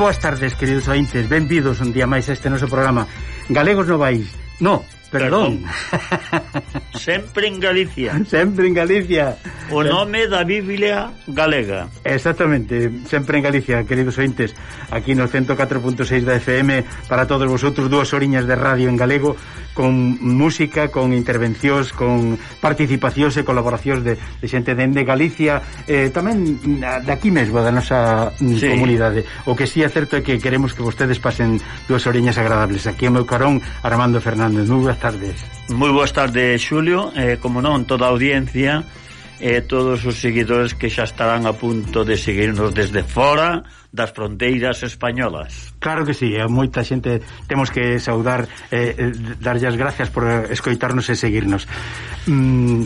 boas tardes, queridos ointes. Benvidos un día máis a este noso programa. Galegos no vais No, Perdón. Perdón. Sempre en Galicia. Sempre en Galicia. O nome da Biblia galega. Exactamente, sempre en Galicia, queridos ointes. Aquí no 104.6 da FM para todos vosotros, dúas oriñas de radio en galego con música, con intervencións, con participacións e colaboracións de, de xente dende de Galicia, eh, tamén daqui mesmo, da nosa sí. comunidade. O que sí é certo é que queremos que vostedes pasen dúas oriñas agradables. Aquí o meu carón, Armando Fernández Nuga, tardes. Moi boas tardes, Xulio, eh, como non, toda a audiencia e eh, todos os seguidores que xa estarán a punto de seguirnos desde fora das fronteiras españolas. Claro que sí, a moita xente temos que saudar, eh, eh, darlle as gracias por escoitarnos e seguirnos. Mm,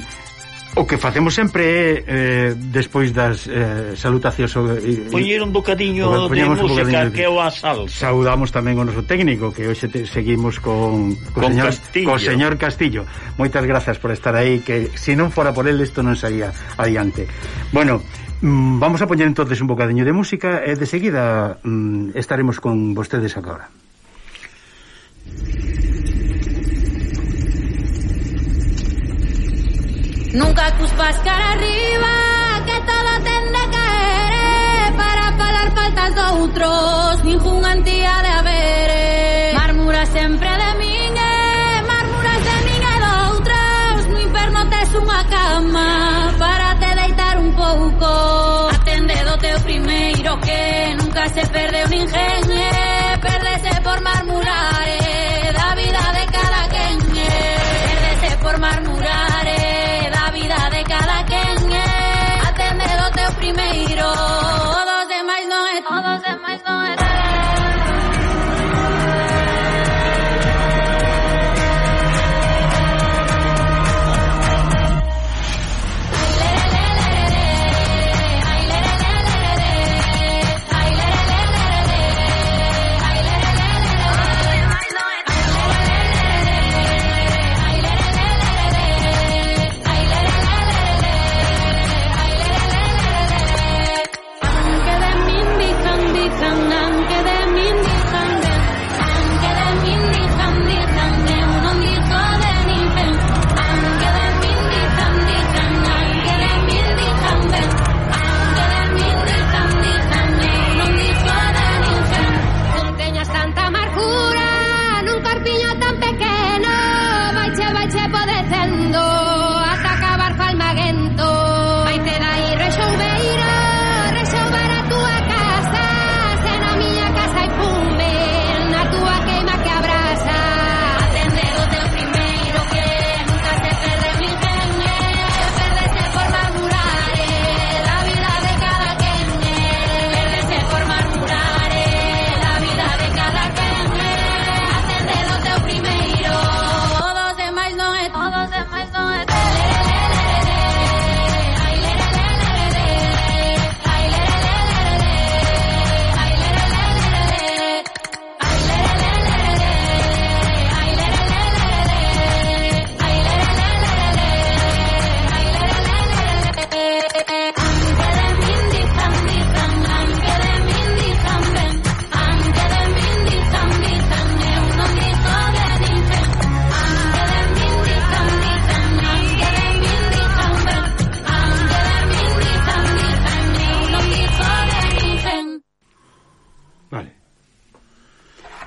O que facemos sempre é eh, despois das eh, salutacións e, poñer un bocadiño de música bocadiño, que é o asal. Saudamos tamén o noso técnico que hoxe te, seguimos con co con señor Castillo. co señor Castillo. Moitas grazas por estar aí que se si non fora por el isto non saía adiante. Bueno, mm, vamos a poñer entonces un bocadiño de música e de seguida mm, estaremos con vostedes agora. Nunca cuspas cara arriba, que todo ten de caer eh, para pagar faltas doutros, ningún antía de haber Marmura sempre de min, marmuras de min e outros no inferno tes unha cama para te deitar un pouco. Atende do teu primeiro que nunca se perde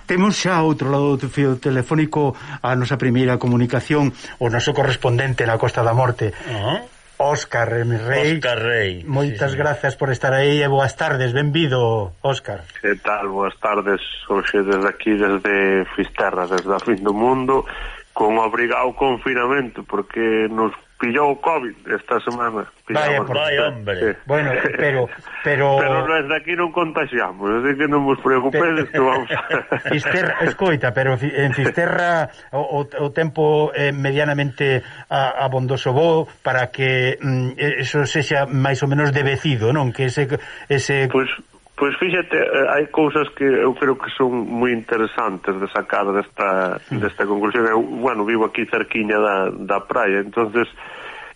Temos xa outro lado do fio telefónico a nosa primeira comunicación, o noso correspondente na Costa da Morte. Uh -huh. Óscar Rey. Óscar Rey. Moitas sí, grazas por estar aí e boas tardes, benvido, Óscar. Que tal, boas tardes, hoxe desde aquí, desde Fisterra, desde a fin do mundo, con obrigado confinamento, porque nos pillou o COVID esta semana. Vaya, por vai, hombre. Sí. Bueno, pero... Pero, pero desde aquí non contagiamos, así que non vos preocupedes que vamos... Fisterra, escoita, pero en Fisterra o, o tempo é eh, medianamente abondoso bo para que mm, eso sexa máis ou menos debecido, non? Que ese... ese... Pois, pues, Pois fíxate, eh, hai cousas que eu creo que son moi interesantes de sacar desta, hmm. desta conclusión. Eu, bueno, vivo aquí cerquiña da, da praia, entonces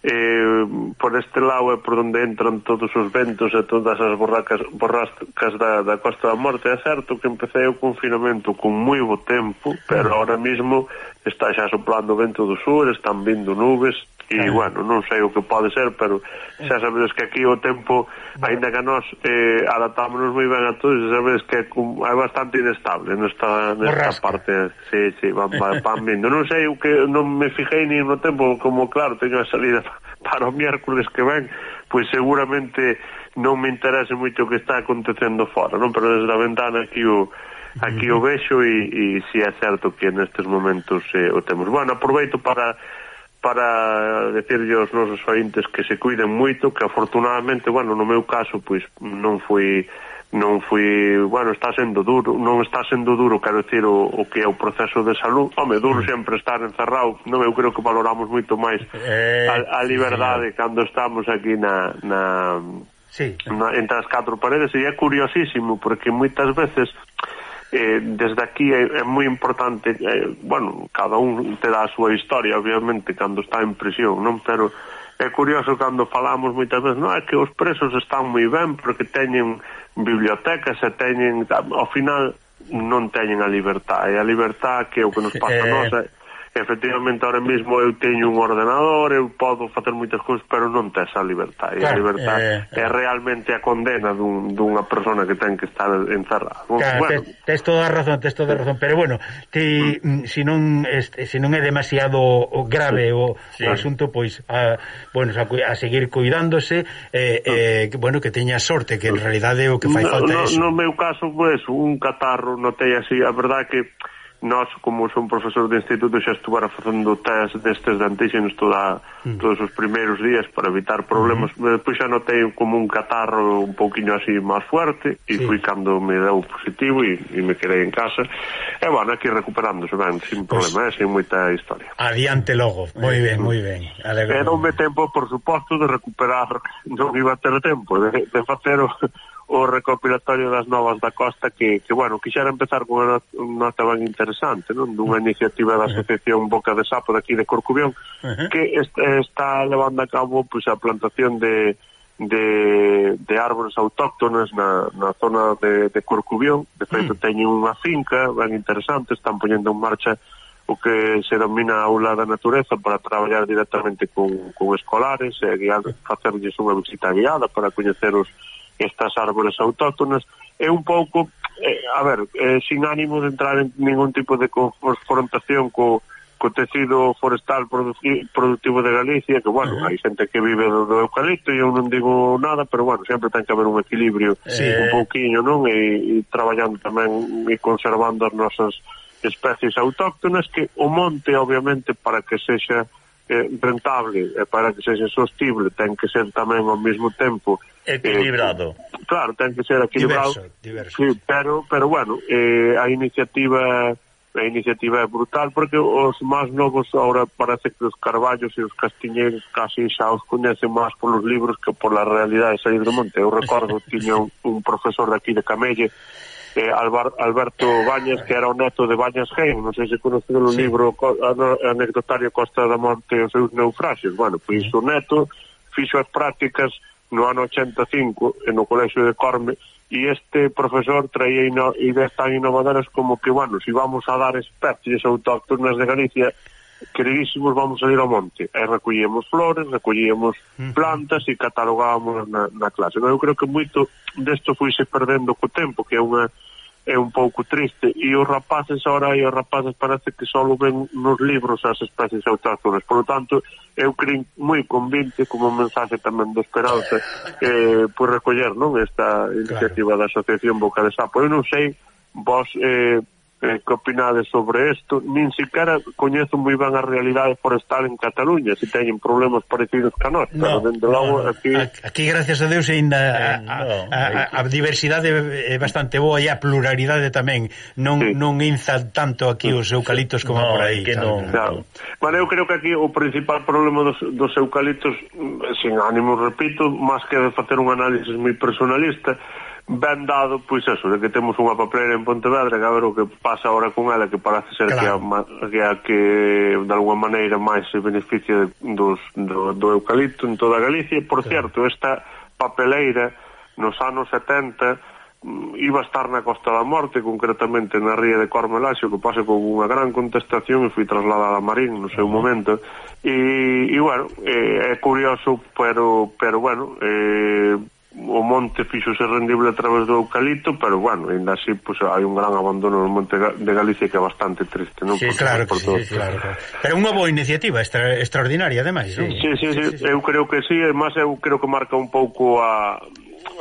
eh, por este lado é por onde entran todos os ventos e todas as borracas, borrascas da, da Costa da Morte. É certo que empecé o confinamento con moi bo tempo, pero mm. ahora mismo está xa soplando o vento do sur, están vindo nubes, e, claro. bueno, non sei o que pode ser, pero eh. xa sabedes que aquí o tempo, aínda que nós eh, adaptámonos moi ben a todos, xa sabedes que é bastante inestable nesta, nesta Borrasca. parte. Sí, sí, van, van, van vindo. Non sei o que, non me fijei nin no tempo, como claro, teño a salida para o miércoles que ven, pois seguramente non me interese moito o que está acontecendo fora, non? Pero desde a ventana aquí o aquí o vexo e, e si é certo que nestes momentos eh, o temos. Bueno, aproveito para para decirlle aos nosos ointes que se cuiden moito, que afortunadamente, bueno, no meu caso, pois non foi non foi, bueno, está sendo duro, non está sendo duro, quero dicir, o, o que é o proceso de salud. Home, duro mm. sempre estar encerrado, non eu creo que valoramos moito máis eh, a, a liberdade cando estamos aquí na, na, sí. na entre as catro paredes, e é curiosísimo, porque moitas veces eh, desde aquí é, é moi importante eh, bueno, cada un terá a súa historia obviamente cando está en prisión non pero é curioso cando falamos moitas veces, non é que os presos están moi ben porque teñen bibliotecas e teñen, ao final non teñen a libertad, e a libertad que é o que nos pasa eh, a nós, é, efectivamente ahora mesmo eu teño un ordenador, eu podo facer moitas cousas, pero non tes a libertad. E claro, a libertad eh, é eh. realmente a condena dun, dunha persona que ten que estar encerrada. Claro, bueno. tes, tes toda a razón, tes toda a razón, pero bueno, ti mm. se si non este, si non é demasiado grave o, sí. o asunto, pois a, bueno, a, a seguir cuidándose eh, ah. eh, que, bueno, que teña sorte que en realidade o que fai no, falta no, é eso. No meu caso, pois, pues, un catarro notei así, a verdade que nós, como son profesor de instituto, xa estuvera facendo test destes de antígenos toda, mm. todos os primeiros días para evitar problemas. Mm-hmm. Mm. Depois xa notei como un catarro un pouquiño así máis fuerte e sí. fui cando me deu positivo e, e me quedei en casa. E, bueno, aquí recuperándose ben, sin problema, pues, eh, sin moita historia. Adiante logo, moi eh, ben, moi ben. Alegro. E non me tempo, por suposto, de recuperar, non iba a ter tempo de, de facer o o recopilatorio das novas da Costa que, que bueno, quixera empezar con unha nota ben interesante, non? Dunha iniciativa da Asociación Boca de Sapo daqui de Corcubión uh -huh. que est está levando a cabo pois, pues, a plantación de, de, de árbores autóctones na, na zona de, de Corcubión de feito uh -huh. teñen unha finca ben interesante, están poñendo en marcha o que se denomina aula da natureza para traballar directamente con, con escolares e guiar, facerlles unha visita guiada para coñecer os, estas árbores autóctonas é un pouco, eh, a ver, eh, sin ánimo de entrar en ningún tipo de confrontación co, co tecido forestal productivo de Galicia, que, bueno, uh -huh. hai xente que vive do, do eucalipto e eu non digo nada, pero, bueno, sempre ten que haber un equilibrio sí. un pouquiño, non? E, e traballando tamén e conservando as nosas especies autóctonas que o monte, obviamente, para que sexa eh, rentable e para que sexa sostible ten que ser tamén ao mesmo tempo equilibrado. Eh, claro, ten que ser equilibrado. Diverso, diverso. Sí, pero pero bueno, eh, a iniciativa a iniciativa é brutal porque os máis novos ahora parece que os Carballos e os Castiñeiros casi xa os coñecen máis polos libros que pola realidade de sair do monte. Eu recordo tiña un, un profesor aquí de Camelle eh, Albar, Alberto Bañas, que era o neto de Bañas Heim, non sei se conocido no sí. libro anecdotario Costa da Morte e os seus naufragios. Bueno, pois o neto fixo as prácticas no ano 85 no colexio de Corme e este profesor traía ideas tan innovadoras como que, bueno, se si vamos a dar especies autóctonas de Galicia queridísimos vamos a ir ao monte. E recollíamos flores, recollíamos plantas e catalogábamos na, na clase. Non, eu creo que moito desto fuise perdendo co tempo que é unha é un pouco triste. E os rapaces ahora e os rapaces parece que só ven nos libros as especies autóctonas. Por lo tanto eu creo moi convinte como mensaxe tamén de esperanza eh, por recoller non esta iniciativa claro. da Asociación Boca de Sapo. Eu non sei vos eh, eh, que opinades sobre isto nin siquiera coñezo moi ben a realidade forestal en Cataluña se teñen problemas parecidos que a nós no, pero dende logo no, aquí... aquí gracias a Deus ainda eh, a, no, a, a, a diversidade é bastante boa e a pluralidade tamén non, sí. non inza tanto aquí os eucaliptos como no, por aí que non, claro. Vale, eu creo que aquí o principal problema dos, dos eucaliptos mm, sin ánimo, repito, máis que de facer un análisis moi personalista ben dado, pois eso, de que temos unha papelera en Pontevedra, que a ver o que pasa ahora con ela, que parece ser claro. que, a, que, a, que de alguma maneira máis se beneficia dos, do, do eucalipto en toda Galicia. Por claro. certo, esta papeleira nos anos 70 mm, iba a estar na Costa da Morte, concretamente na ría de Cormelaxo, que pase con unha gran contestación e foi trasladada a Marín no seu momento. E, e bueno, eh, é curioso, pero, pero bueno, eh, o monte fixose rendible a través do eucalipto, pero bueno, ainda así pues, hai un gran abandono no monte de Galicia que é bastante triste, non? Sí, por, claro, por todo. sí, claro, claro. Pero unha boa iniciativa extra, extraordinaria ademais, non? Sí, sí, sí, sí, sí, sí, eu creo que sí, e máis eu creo que marca un pouco a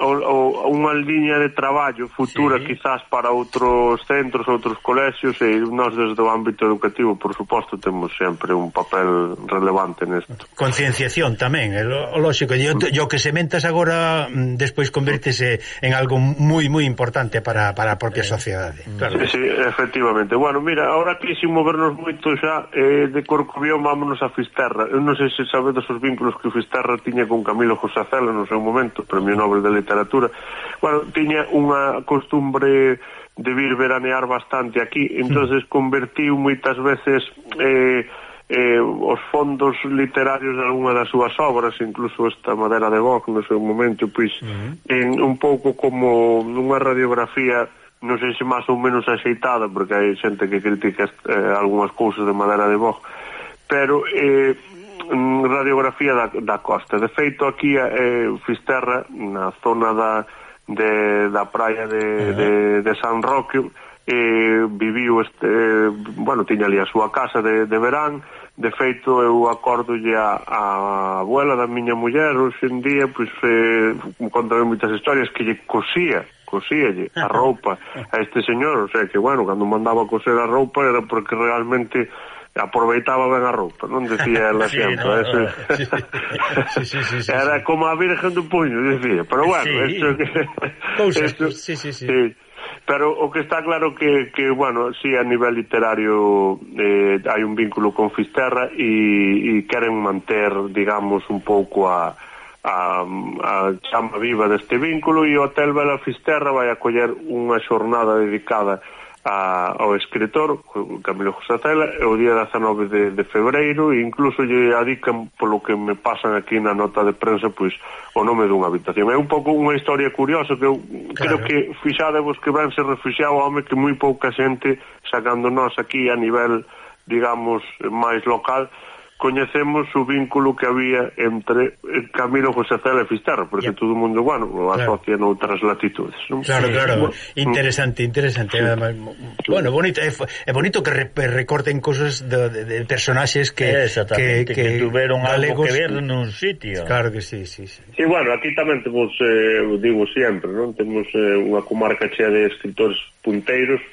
ou, ou unha liña de traballo futura sí. quizás para outros centros, outros colexios e nós desde o ámbito educativo, por suposto, temos sempre un papel relevante nesto. Concienciación tamén, é lógico, e o que sementas agora mm, despois convértese en algo moi moi importante para, para a propia eh, sociedade. Mm. Claro. Sí, sí, efectivamente. Bueno, mira, ahora que sin movernos moito xa eh, de Corcubión vámonos a Fisterra. Eu non sei se sabedes os vínculos que Fisterra tiña con Camilo José Cela no seu momento, Premio Nobel de Literatura literatura. Bueno, tiña unha costumbre de vir veranear bastante aquí, entonces convertiu moitas veces eh, eh, os fondos literarios de algunha das súas obras, incluso esta Madera de Boc no seu momento, pois uh -huh. en un pouco como nunha radiografía non sei se máis ou menos axeitada, porque hai xente que critica eh, algunhas cousas de Madera de Boc, pero eh, Mm, radiografía da, da costa. De feito, aquí eh, Fisterra, na zona da, de, da praia de, uh -huh. de, de San Roque, eh, viviu este, eh, bueno, tiña ali a súa casa de, de verán, de feito eu acordolle a, a abuela da miña muller, hoxe en día, pois, eh, contame moitas historias que lle cosía, cosíalle a roupa a este señor, o sea que, bueno, cando mandaba coser a roupa era porque realmente aproveitaba ben a roupa, non decía ela sí, sempre, no, eso. Sí, sí, sí, sí, era sí. como a virgen do puño, decía, pero bueno, sí. esto que Cousas, esto, sí, sí, sí. sí. Pero o que está claro que, que bueno, si sí, a nivel literario eh, hai un vínculo con Fisterra e, e queren manter, digamos, un pouco a, a, a chama viva deste vínculo e o Hotel Bela Fisterra vai acoller unha xornada dedicada a a, ao escritor Camilo José Cela o día 19 de, de febreiro e incluso lle adican polo que me pasan aquí na nota de prensa pois o nome dunha habitación é un pouco unha historia curiosa que eu claro. creo que fixadevos que ben se o home que moi pouca xente sacando nós aquí a nivel digamos máis local coñecemos o vínculo que había entre eh, Camilo José Cela e Fisterra, porque yeah. todo o mundo, bueno, o asocia claro. noutras latitudes. Non? Claro, claro, bueno, interesante, interesante. Sí. Además, bueno, bonito, é, é bonito que re, recorten cosas de, de, de personaxes que, que, que, que tuveron galegos, algo que ver nun sitio. Claro que sí, sí, sí. E sí, bueno, aquí tamén temos, eh, digo sempre, non? temos eh, unha comarca chea de escritores punteiros,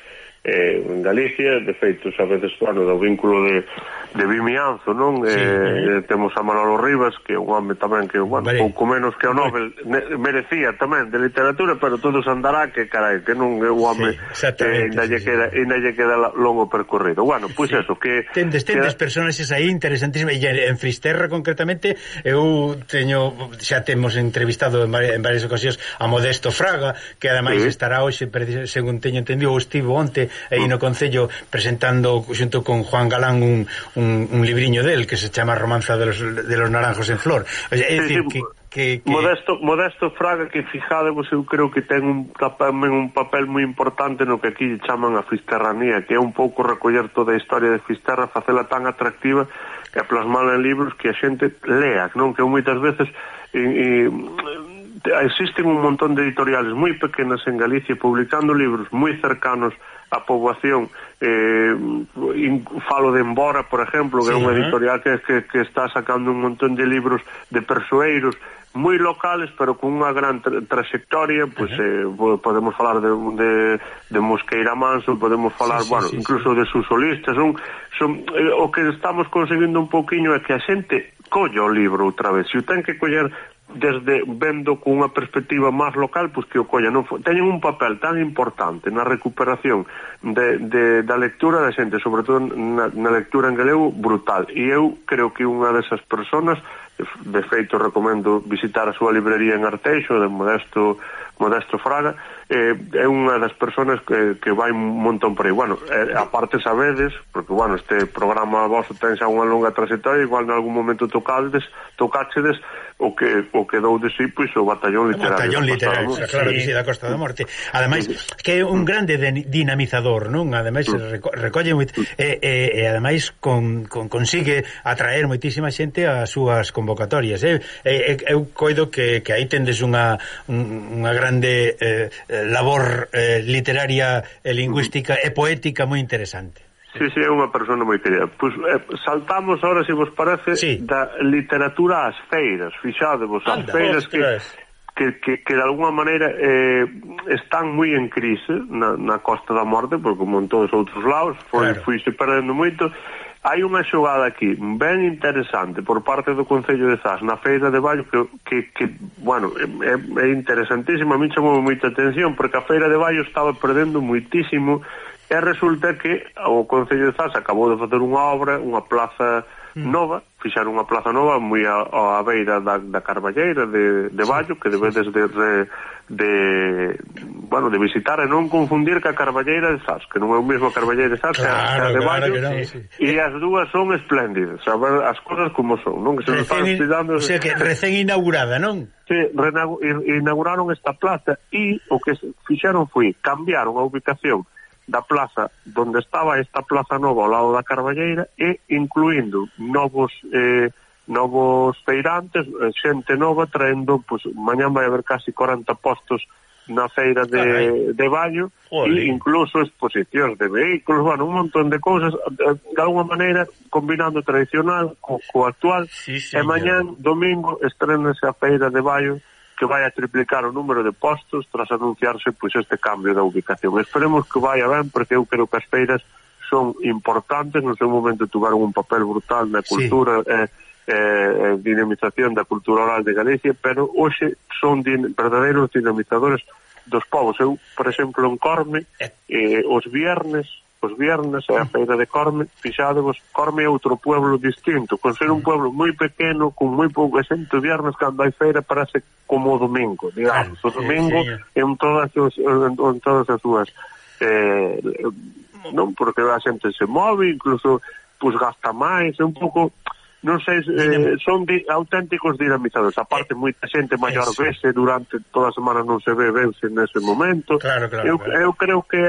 eh, en Galicia, de feito, xa veces bueno, do vínculo de, de Vimianzo, non? Sí, eh, eh, eh. Temos a Manolo Rivas, que é un home tamén que, bueno, vale. pouco menos que o Nobel, vale. merecía tamén de literatura, pero todos andará que, carai, que non é un home sí, que ainda lle sí, queda, sí. Ainda lle queda longo percorrido. Bueno, pois pues sí. eso, que... Tendes, tendes que... personaxes aí interesantísimas, e en Fristerra concretamente, eu teño, xa temos entrevistado en, en varias ocasións a Modesto Fraga, que ademais sí. estará hoxe, según teño entendido, ou estivo onte aí no Concello presentando xunto con Juan Galán un, un, un libriño del que se chama Romanza de los, de los Naranjos en Flor. O sea, é dicir, que, que, que... Modesto, Modesto Fraga que fijadevos eu creo que ten un tamén un papel moi importante no que aquí chaman a Fisterranía que é un pouco recoller toda a historia de Fisterra facela tan atractiva que plasmala en libros que a xente lea non que moitas veces e, e, existen un montón de editoriales moi pequenas en Galicia publicando libros moi cercanos á poboación eh, in, falo de Embora, por exemplo que sí, é unha editorial que, que, que está sacando un montón de libros de persoeiros moi locales, pero con unha gran tra trayectoria, pois pues, uh -huh. eh, podemos falar de, de, de Mosqueira Manso, podemos falar, sí, sí, bueno, sí, incluso sí. de sus solistas, son, son, eh, o que estamos conseguindo un pouquiño é que a xente colla o libro outra vez, se o ten que coller desde vendo con unha perspectiva máis local, pois que o colla non teñen un papel tan importante na recuperación de, de, da lectura da xente, sobre todo na, na lectura en galego brutal. E eu creo que unha desas personas de feito recomendo visitar a súa librería en Arteixo de Modesto Modesto Fraga eh, é unha das persoas que, que vai un montón por aí. Bueno, eh, aparte sabedes porque bueno, este programa vosso ten xa unha longa trayectoria igual en algún momento tocaldes tocáchedes o que o que dou de si sí, pois o batallón literario o batallón literario, literario claro que sí, da Costa da Morte. Ademais, que é un grande dinamizador non? ademais reco recolle moit, e, e, e ademais con, con, consigue atraer moitísima xente ás súas convocatorias. Eh? Eu, eu coido que, que aí tendes unha, unha grande eh, labor eh, literaria e lingüística e poética moi interesante. Sí, sí, é unha persona moi querida. Pois, eh, saltamos ahora, se vos parece, sí. da literatura ás feiras. Fixadevos, as feiras que que, que, que de alguma maneira eh, están moi en crise na, na Costa da Morte, porque como en todos os outros lados, foi, claro. fuise perdendo moito, hai unha xogada aquí ben interesante por parte do Concello de Zas na Feira de Vallo que, que, que bueno, é, é interesantísima, a mí chamou moita atención porque a Feira de Vallo estaba perdendo moitísimo e resulta que o Concello de Zas acabou de facer unha obra, unha plaza mm. nova, fixaron unha plaza nova moi a, a beira da, da Carballeira de, de Vallo, que debedes de, de, de, bueno, de visitar e non confundir ca Carballeira de Sas, que non é o mesmo Carballeira de Sas claro, que a de Vallo, claro, claro, sí. e as dúas son espléndidas, a ver, as cosas como son, non? Que se recén, están. O sea, que recén inaugurada, non? Sí, inauguraron esta plaza e o que fixaron foi cambiaron a ubicación da plaza donde estaba esta plaza nova ao lado da Carballeira e incluindo novos eh, novos feirantes, eh, xente nova traendo, pois, pues, mañán vai haber casi 40 postos na feira de, de Vallo e incluso exposicións de vehículos, bueno, un montón de cousas eh, de alguma maneira combinando tradicional co, co actual. Sí, e mañán, domingo, estrenase a feira de Vallo que vai a triplicar o número de postos tras anunciarse pois este cambio da ubicación. Esperemos que vaya ben, porque eu creo que as feiras son importantes, no seu momento tuveron un papel brutal na cultura sí. eh, eh, dinamización da cultura oral de Galicia, pero hoxe son din, verdadeiros dinamizadores dos povos. Eu, por exemplo, en Corme, eh, eh os viernes os viernes e a mm. feira de Corme, fixadevos, Corme é outro pueblo distinto, con ser un pueblo moi pequeno, con moi pouca xente, o viernes cando hai feira parece como o domingo, digamos, ah, o domingo en todas as, en, en todas as súas eh, non porque a xente se move, incluso pois gasta máis, é un pouco non sei, eh, son di, auténticos dinamizadores. Aparte, eh, moita xente maior vese durante toda a semana non se ve vense nese momento. Claro, claro, eu, claro. eu creo que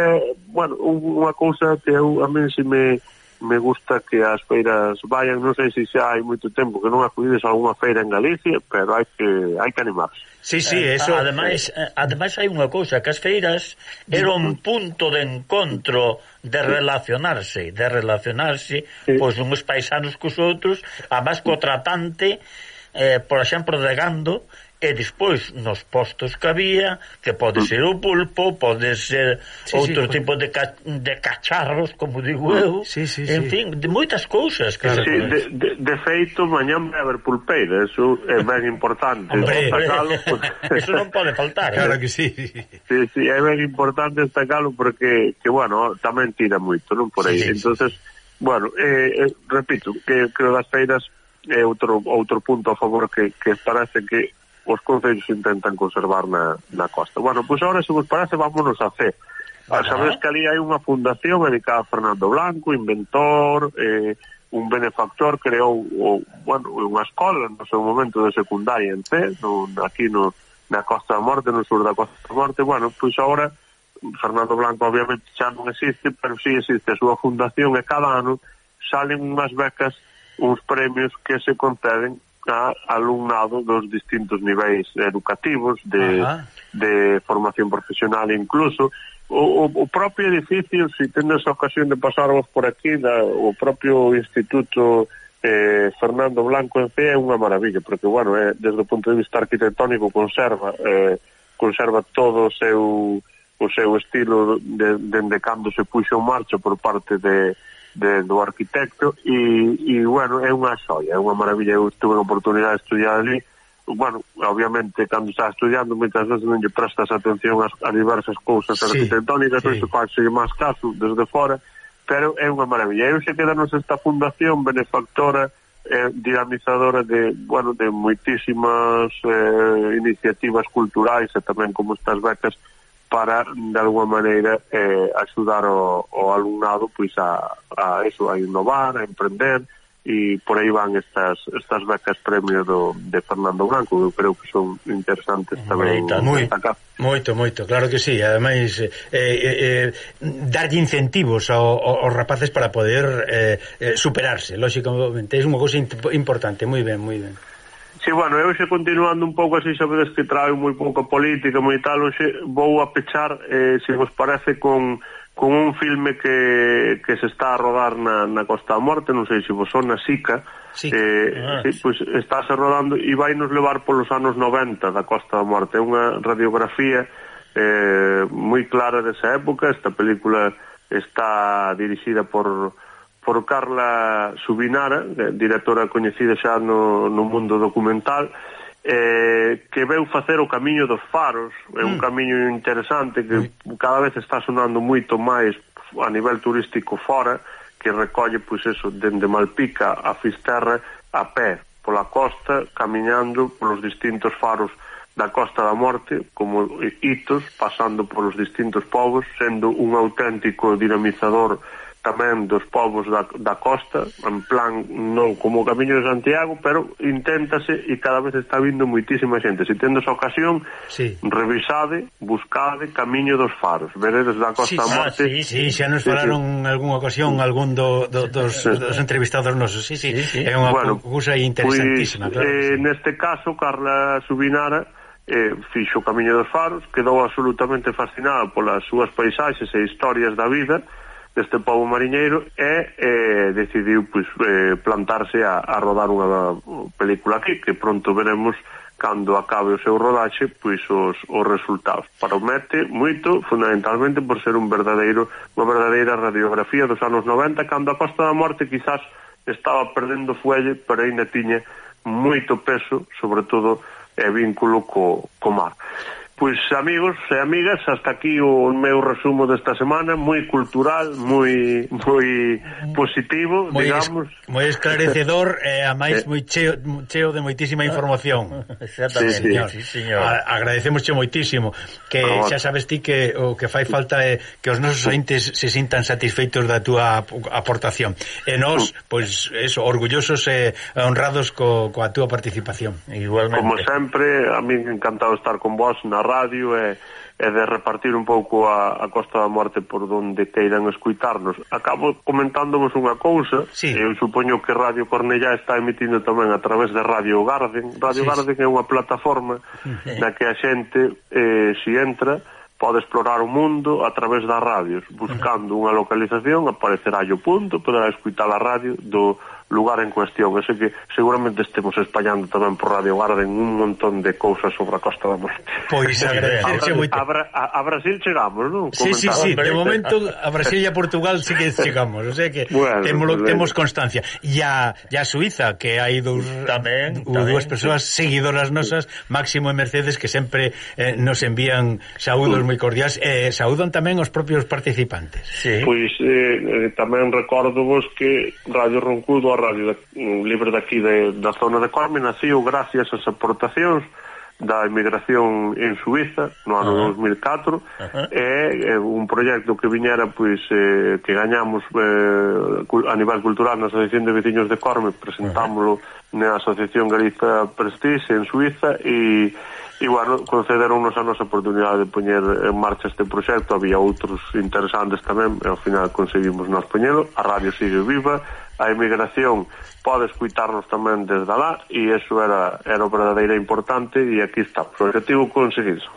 bueno, unha cousa que eu a mí se me me gusta que as feiras vayan, non sei se xa hai moito tempo que non acudides a algunha feira en Galicia, pero hai que hai que animarse. Sí, sí, eh, eso. Ademais, eh, ademais hai unha cousa, que as feiras era un punto de encontro de relacionarse, de relacionarse sí. pois uns paisanos cos outros, además co tratante eh, por exemplo de Gando e despois nos postos que había, que pode ser o pulpo, pode ser sí, outro sí, tipo de, ca de cacharros, como digo eu, sí, sí, en sí. fin, de moitas cousas. Que claro, sí, de, de, de feito, mañán vai haber pulpeira, eso é ben importante. Hombre, destacalo, porque... eso non pode faltar. Claro eh? que sí. Sí, sí, é ben importante destacalo porque, que bueno, tamén tira moito, non por aí. Sí, entonces bueno, eh, eh, repito, que creo das feiras é outro outro punto a favor que, que parece que os concellos intentan conservar na, na costa. Bueno, pois pues agora, se vos parece, vámonos a C. Ah, Sabes que ali hai unha fundación dedicada a Fernando Blanco, inventor, eh, un benefactor, creou o, bueno, unha escola no seu momento de secundaria en C, no, aquí no, na Costa da Morte, no sur da Costa da Morte. Bueno, pois agora Fernando Blanco obviamente xa non existe, pero sí existe a súa fundación e cada ano salen unhas becas uns premios que se conceden a alumnado dos distintos niveis educativos de, de formación profesional incluso. O, o, o propio edificio se si tendes a ocasión de pasarvos por aquí da, o propio instituto eh, Fernando Blanco en Cea é unha maravilla porque bueno, eh, desde o punto de vista arquitectónico conserva eh, conserva todo o seu o seu estilo dende de, de cando se puxo en marcha por parte de de, do arquitecto e, e bueno, é unha xoia, é unha maravilla. Eu tuve a oportunidade de estudiar ali. Bueno, obviamente, cando estás estudiando moitas veces non lle prestas atención ás, a diversas cousas sí, arquitectónicas sí. isto faz máis caso desde fora pero é unha maravilla. Eu se quedanos esta fundación benefactora eh, dinamizadora de, bueno, de moitísimas eh, iniciativas culturais e tamén como estas becas para de alguma maneira eh, axudar o, o alumnado pois a, a eso, a innovar, a emprender e por aí van estas estas becas premio do, de Fernando Branco eu creo que son interesantes tamén moi, moito, moito, claro que sí ademais eh, eh, eh darlle incentivos ao, aos rapaces para poder eh, eh superarse lógicamente, é unha cousa importante moi ben, moi ben. Sí, bueno, eu xe continuando un pouco así, sabedes que trae moi pouco política, moi tal, xe vou a pechar, eh, se vos parece, con, con un filme que, que se está a rodar na, na Costa da Morte, non sei se vos son na Sica, sí. eh, ah, sí, pois pues, estáse rodando e vai nos levar polos anos 90 da Costa da Morte, é unha radiografía eh, moi clara desa época, esta película está dirixida por por Carla Subinara, eh, directora coñecida xa no, no mundo documental, eh, que veu facer o camiño dos faros, é un mm. camiño interesante que cada vez está sonando moito máis a nivel turístico fora, que recolle, pois, eso, dende Malpica a Fisterra a pé, pola costa, camiñando polos distintos faros da Costa da Morte, como hitos, pasando polos distintos povos, sendo un auténtico dinamizador tamén dos povos da, da costa, en plan non como o Camiño de Santiago, pero inténtase e cada vez está vindo moitísima xente. Se tendes a ocasión, sí. revisade, buscade Camiño dos Faros, veredes da Costa sí, ah, Morte. Ah, sí, sí, xa nos falaron sí. algunha ocasión algún do, do, dos, sí. dos entrevistados nosos. Sí, sí, sí, sí. é unha bueno, cousa pois, interesantísima, pues, claro. Eh, sí. Neste caso, Carla Subinara eh, fixo o Camiño dos Faros, quedou absolutamente fascinada polas súas paisaxes e historias da vida, deste povo mariñeiro e eh, decidiu pois, eh, plantarse a, a rodar unha película aquí que pronto veremos cando acabe o seu rodaxe pois os, os resultados. Promete moito fundamentalmente por ser un verdadeiro unha verdadeira radiografía dos anos 90 cando a Costa da Morte quizás estaba perdendo fuelle pero aínda tiña moito peso sobre todo e vínculo co, co mar. Pois amigos e amigas, hasta aquí o meu resumo desta semana, moi cultural, moi moi positivo, moi digamos, es, moi esclarecedor e a máis eh. moi cheo, cheo de moitísima información. Exactamente, sí, señor. Sí, señor. A, agradecemosche moitísimo que ah, xa sabes ti que o que fai falta é que os nosos ointes se sintan satisfeitos da túa aportación. E nós, mm. pois, eso, orgullosos e honrados co, coa túa participación. Igualmente. Como sempre, a min encantado estar con vos na radio e, e de repartir un pouco a, a Costa da Morte por donde queiran escuitarnos. Acabo comentándovos unha cousa, sí. eu supoño que Radio Cornellá está emitindo tamén a través de Radio Garden. Radio sí, Garden é unha plataforma na que a xente, eh, si entra, pode explorar o mundo a través das radios. Buscando unha localización, aparecerá o punto, poderá escutar a radio do lugar en cuestión. Así que seguramente estemos espallando tamén por Radio Garden un montón de cousas sobre a Costa da Morte. Pois agradecerche moito. A, a, a Brasil chegamos, non? Sí, sí, sí, de momento a Brasil e a Portugal sí que chegamos, o sea que bueno, temos, temos constancia. E a, e a Suiza, que hai dous tamén, tamén dúas persoas seguidoras nosas, Máximo e Mercedes, que sempre eh, nos envían saúdos moi cordiais, eh, saúdan tamén os propios participantes. Sí. Pois eh, eh tamén recordo vos que Radio Roncudo Radio Libre daqui de, da zona de Corme naciu gracias ás aportacións da emigración en Suiza no ano uh -huh. 2004 uh -huh. é, un proxecto que viñera pois eh, que gañamos eh, a nivel cultural na Asociación de Veciños de Corme presentámoslo uh -huh. na Asociación Galiza Prestige en Suiza e E, bueno, concederonnos a nosa oportunidade de poñer en marcha este proxecto, había outros interesantes tamén, e ao final conseguimos nos poñelo, a radio sigue viva, a emigración pode escuitarnos tamén desde lá e eso era, era o verdadeira importante e aquí está, o objetivo conseguido.